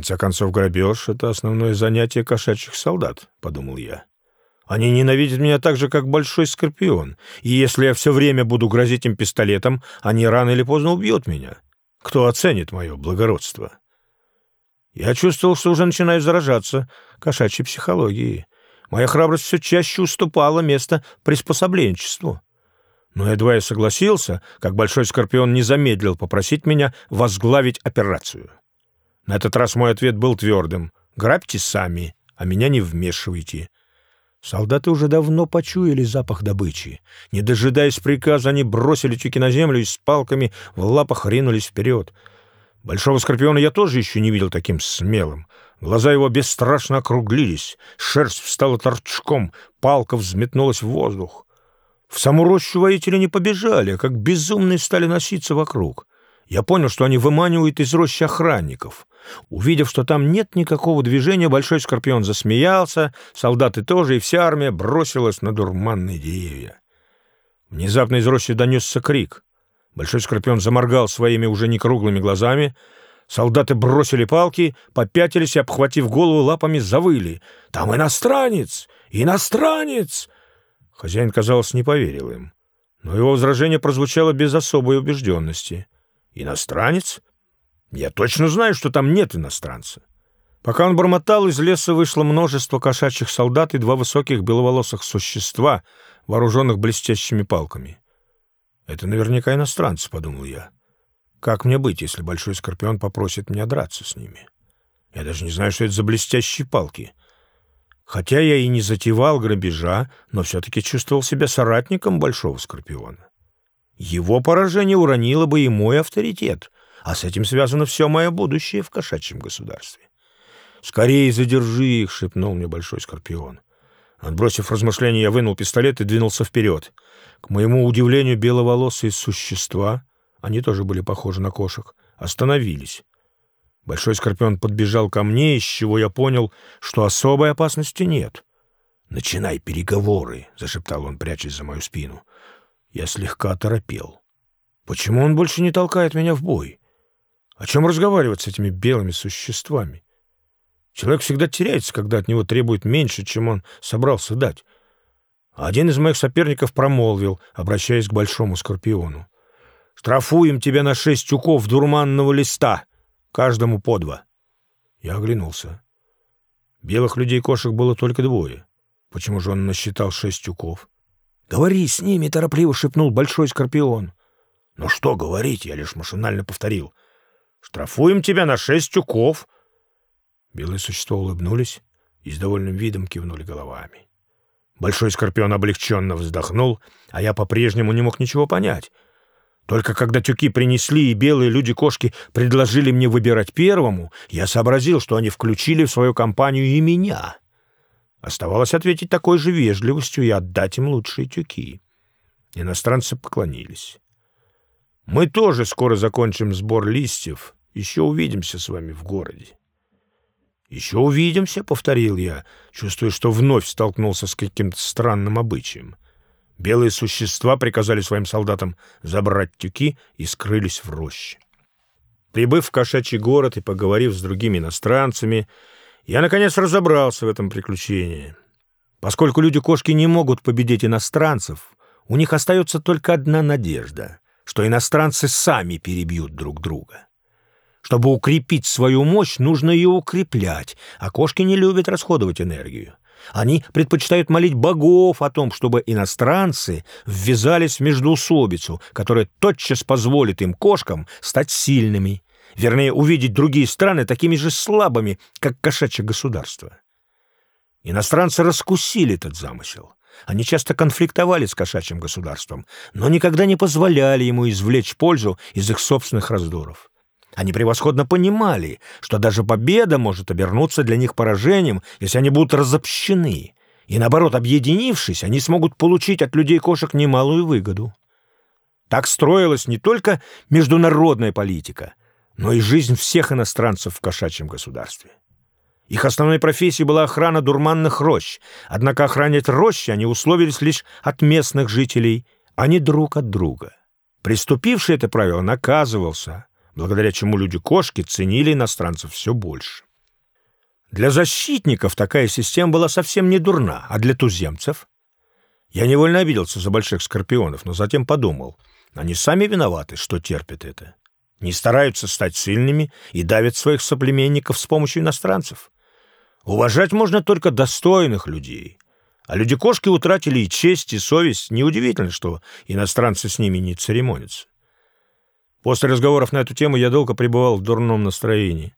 конце концов, грабеж — это основное занятие кошачьих солдат, — подумал я. Они ненавидят меня так же, как большой скорпион, и если я все время буду грозить им пистолетом, они рано или поздно убьют меня. Кто оценит мое благородство? Я чувствовал, что уже начинаю заражаться кошачьей психологией. Моя храбрость все чаще уступала место приспособленчеству. Но едва я согласился, как большой скорпион не замедлил попросить меня возглавить операцию. На этот раз мой ответ был твердым. «Грабьте сами, а меня не вмешивайте». Солдаты уже давно почуяли запах добычи. Не дожидаясь приказа, они бросили тюки на землю и с палками в лапах ринулись вперед. Большого скорпиона я тоже еще не видел таким смелым. Глаза его бесстрашно округлились, шерсть встала торчком, палка взметнулась в воздух. В саму рощу воители не побежали, а как безумные стали носиться вокруг. Я понял, что они выманивают из рощи охранников. Увидев, что там нет никакого движения, Большой Скорпион засмеялся, солдаты тоже, и вся армия бросилась на дурманные деревья. Внезапно из рощи донесся крик. Большой Скорпион заморгал своими уже не круглыми глазами. Солдаты бросили палки, попятились и, обхватив голову лапами, завыли. «Там иностранец! Иностранец!» Хозяин, казалось, не поверил им. Но его возражение прозвучало без особой убежденности. «Иностранец? Я точно знаю, что там нет иностранца». Пока он бормотал, из леса вышло множество кошачьих солдат и два высоких беловолосых существа, вооруженных блестящими палками. «Это наверняка иностранцы», — подумал я. «Как мне быть, если Большой Скорпион попросит меня драться с ними? Я даже не знаю, что это за блестящие палки. Хотя я и не затевал грабежа, но все-таки чувствовал себя соратником Большого Скорпиона. Его поражение уронило бы и мой авторитет, а с этим связано все мое будущее в кошачьем государстве. «Скорее задержи их!» — шепнул мне Большой Скорпион. Отбросив размышления, я вынул пистолет и двинулся вперед. К моему удивлению, беловолосые существа, они тоже были похожи на кошек, остановились. Большой скорпион подбежал ко мне, из чего я понял, что особой опасности нет. «Начинай переговоры», — зашептал он, прячась за мою спину. Я слегка оторопел. «Почему он больше не толкает меня в бой? О чем разговаривать с этими белыми существами? Человек всегда теряется, когда от него требуют меньше, чем он собрался дать». Один из моих соперников промолвил, обращаясь к большому скорпиону. «Штрафуем тебя на шесть тюков дурманного листа!» Каждому по два. Я оглянулся. Белых людей и кошек было только двое. Почему же он насчитал шесть тюков? «Говори с ними!» — торопливо шепнул большой скорпион. «Ну что говорить?» — я лишь машинально повторил. «Штрафуем тебя на шесть тюков!» Белые существа улыбнулись и с довольным видом кивнули головами. Большой скорпион облегченно вздохнул, а я по-прежнему не мог ничего понять — только когда тюки принесли и белые люди-кошки предложили мне выбирать первому, я сообразил, что они включили в свою компанию и меня. Оставалось ответить такой же вежливостью и отдать им лучшие тюки. Иностранцы поклонились. «Мы тоже скоро закончим сбор листьев. Еще увидимся с вами в городе». «Еще увидимся», — повторил я, чувствуя, что вновь столкнулся с каким-то странным обычаем. Белые существа приказали своим солдатам забрать тюки и скрылись в роще. Прибыв в кошачий город и поговорив с другими иностранцами, я, наконец, разобрался в этом приключении. Поскольку люди-кошки не могут победить иностранцев, у них остается только одна надежда, что иностранцы сами перебьют друг друга. Чтобы укрепить свою мощь, нужно ее укреплять, а кошки не любят расходовать энергию. Они предпочитают молить богов о том, чтобы иностранцы ввязались в междоусобицу, которая тотчас позволит им, кошкам, стать сильными, вернее, увидеть другие страны такими же слабыми, как кошачье государство. Иностранцы раскусили этот замысел. Они часто конфликтовали с кошачьим государством, но никогда не позволяли ему извлечь пользу из их собственных раздоров. Они превосходно понимали, что даже победа может обернуться для них поражением, если они будут разобщены. И наоборот, объединившись, они смогут получить от людей-кошек немалую выгоду. Так строилась не только международная политика, но и жизнь всех иностранцев в кошачьем государстве. Их основной профессией была охрана дурманных рощ, однако охранять рощи они условились лишь от местных жителей, а не друг от друга. Приступивший это правило наказывался, благодаря чему люди-кошки ценили иностранцев все больше. Для защитников такая система была совсем не дурна, а для туземцев? Я невольно обиделся за больших скорпионов, но затем подумал, они сами виноваты, что терпят это. Не стараются стать сильными и давят своих соплеменников с помощью иностранцев. Уважать можно только достойных людей. А люди-кошки утратили и честь, и совесть. Неудивительно, что иностранцы с ними не церемонятся. После разговоров на эту тему я долго пребывал в дурном настроении.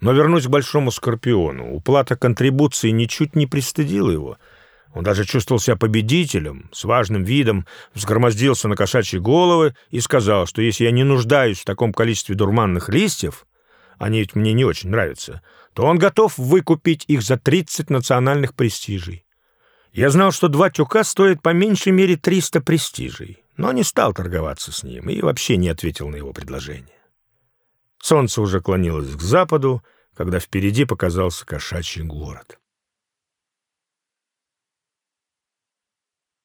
Но вернусь к Большому Скорпиону. Уплата контрибуции ничуть не пристыдила его. Он даже чувствовал себя победителем, с важным видом, взгромоздился на кошачьи головы и сказал, что если я не нуждаюсь в таком количестве дурманных листьев, они ведь мне не очень нравятся, то он готов выкупить их за 30 национальных престижей. Я знал, что два тюка стоят по меньшей мере 300 престижей, но не стал торговаться с ним и вообще не ответил на его предложение. Солнце уже клонилось к западу, когда впереди показался кошачий город.